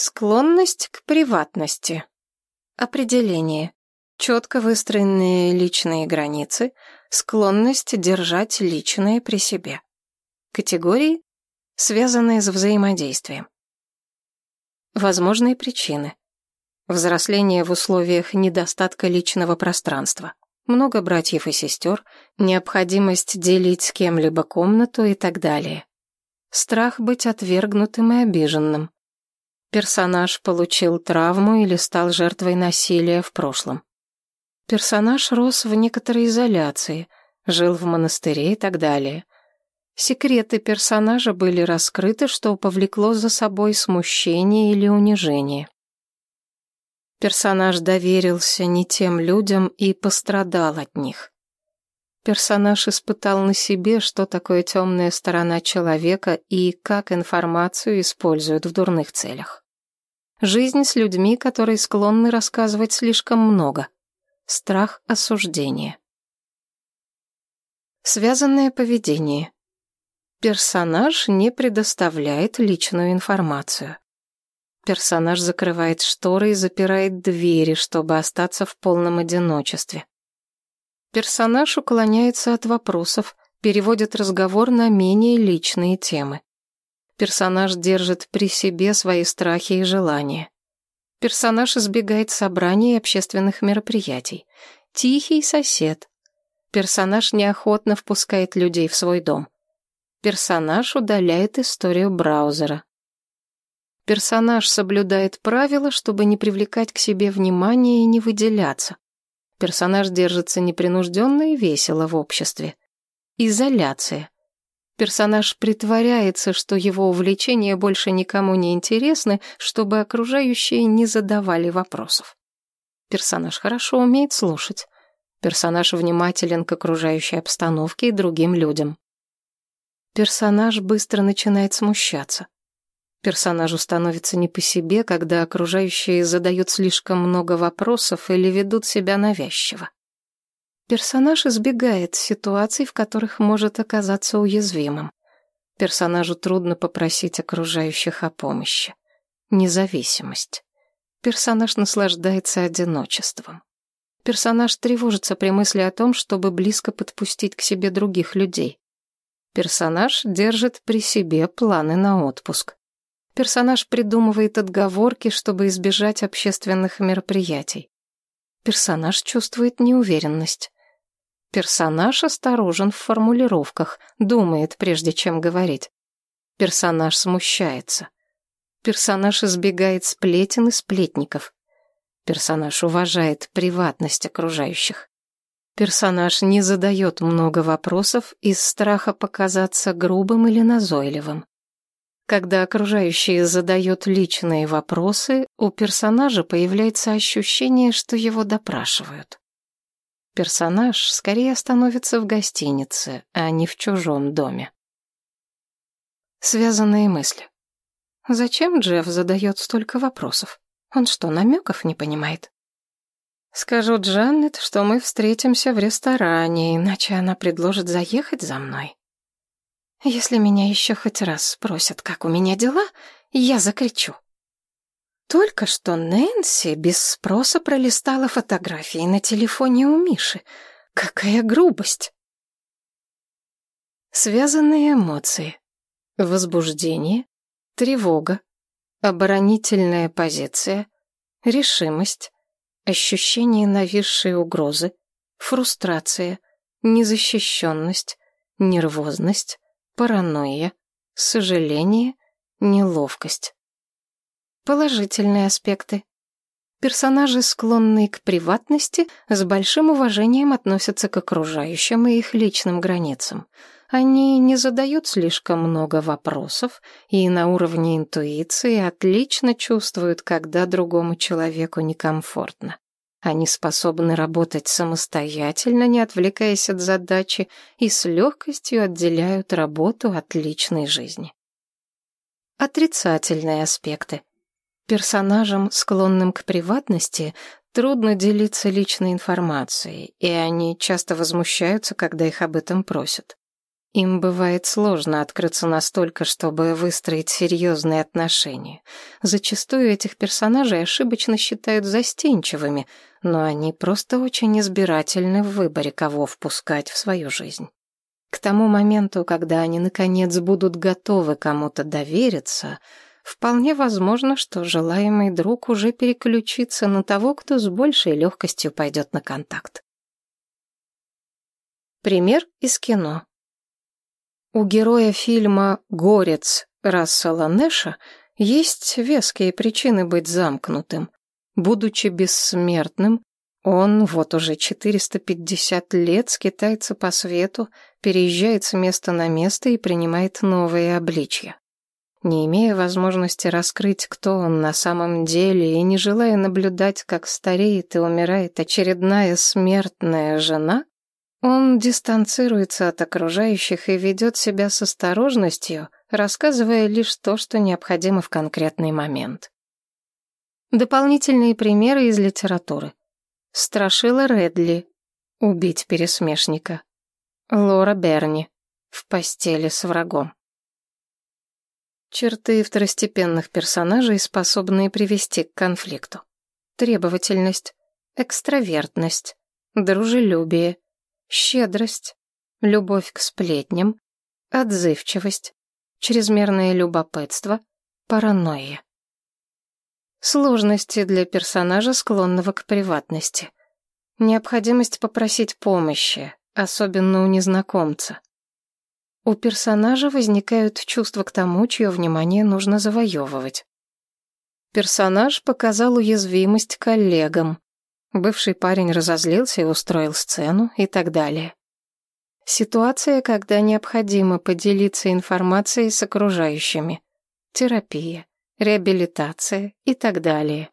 Склонность к приватности. Определение. Четко выстроенные личные границы, склонность держать личное при себе. Категории, связанные с взаимодействием. Возможные причины. Взросление в условиях недостатка личного пространства. Много братьев и сестер, необходимость делить с кем-либо комнату и так далее. Страх быть отвергнутым и обиженным Персонаж получил травму или стал жертвой насилия в прошлом. Персонаж рос в некоторой изоляции, жил в монастыре и так далее. Секреты персонажа были раскрыты, что повлекло за собой смущение или унижение. Персонаж доверился не тем людям и пострадал от них. Персонаж испытал на себе, что такое темная сторона человека и как информацию используют в дурных целях. Жизнь с людьми, которые склонны рассказывать слишком много. Страх осуждения. Связанное поведение. Персонаж не предоставляет личную информацию. Персонаж закрывает шторы и запирает двери, чтобы остаться в полном одиночестве. Персонаж уклоняется от вопросов, переводит разговор на менее личные темы. Персонаж держит при себе свои страхи и желания. Персонаж избегает собраний и общественных мероприятий. Тихий сосед. Персонаж неохотно впускает людей в свой дом. Персонаж удаляет историю браузера. Персонаж соблюдает правила, чтобы не привлекать к себе внимания и не выделяться. Персонаж держится непринужденно и весело в обществе. Изоляция. Персонаж притворяется, что его увлечения больше никому не интересны, чтобы окружающие не задавали вопросов. Персонаж хорошо умеет слушать. Персонаж внимателен к окружающей обстановке и другим людям. Персонаж быстро начинает смущаться. Персонажу становится не по себе, когда окружающие задают слишком много вопросов или ведут себя навязчиво. Персонаж избегает ситуаций, в которых может оказаться уязвимым. Персонажу трудно попросить окружающих о помощи. Независимость. Персонаж наслаждается одиночеством. Персонаж тревожится при мысли о том, чтобы близко подпустить к себе других людей. Персонаж держит при себе планы на отпуск. Персонаж придумывает отговорки, чтобы избежать общественных мероприятий. Персонаж чувствует неуверенность. Персонаж осторожен в формулировках, думает, прежде чем говорить. Персонаж смущается. Персонаж избегает сплетен и сплетников. Персонаж уважает приватность окружающих. Персонаж не задает много вопросов из страха показаться грубым или назойливым. Когда окружающие задают личные вопросы, у персонажа появляется ощущение, что его допрашивают. Персонаж скорее становится в гостинице, а не в чужом доме. Связанные мысли. Зачем Джефф задает столько вопросов? Он что, намеков не понимает? Скажу Джанет, что мы встретимся в ресторане, иначе она предложит заехать за мной. Если меня еще хоть раз спросят, как у меня дела, я закричу. Только что Нэнси без спроса пролистала фотографии на телефоне у Миши. Какая грубость! Связанные эмоции. Возбуждение, тревога, оборонительная позиция, решимость, ощущение нависшей угрозы, фрустрация, незащищенность, нервозность, паранойя, сожаление, неловкость. Положительные аспекты. Персонажи, склонные к приватности, с большим уважением относятся к окружающим и их личным границам. Они не задают слишком много вопросов и на уровне интуиции отлично чувствуют, когда другому человеку некомфортно. Они способны работать самостоятельно, не отвлекаясь от задачи, и с легкостью отделяют работу от личной жизни. Отрицательные аспекты. Персонажам, склонным к приватности, трудно делиться личной информацией, и они часто возмущаются, когда их об этом просят. Им бывает сложно открыться настолько, чтобы выстроить серьезные отношения. Зачастую этих персонажей ошибочно считают застенчивыми, но они просто очень избирательны в выборе, кого впускать в свою жизнь. К тому моменту, когда они, наконец, будут готовы кому-то довериться, вполне возможно, что желаемый друг уже переключится на того, кто с большей легкостью пойдет на контакт. Пример из кино. У героя фильма «Горец» Рассела Нэша есть веские причины быть замкнутым. Будучи бессмертным, он вот уже 450 лет скитается по свету, переезжает с места на место и принимает новые обличья. Не имея возможности раскрыть, кто он на самом деле, и не желая наблюдать, как стареет и умирает очередная смертная жена, он дистанцируется от окружающих и ведет себя с осторожностью, рассказывая лишь то, что необходимо в конкретный момент. Дополнительные примеры из литературы. Страшила Редли. Убить пересмешника. Лора Берни. В постели с врагом. Черты второстепенных персонажей, способные привести к конфликту. Требовательность, экстравертность, дружелюбие, щедрость, любовь к сплетням, отзывчивость, чрезмерное любопытство, паранойя. Сложности для персонажа, склонного к приватности. Необходимость попросить помощи, особенно у незнакомца. У персонажа возникают чувства к тому, чье внимание нужно завоевывать. Персонаж показал уязвимость коллегам. Бывший парень разозлился и устроил сцену и так далее. Ситуация, когда необходимо поделиться информацией с окружающими. Терапия, реабилитация и так далее.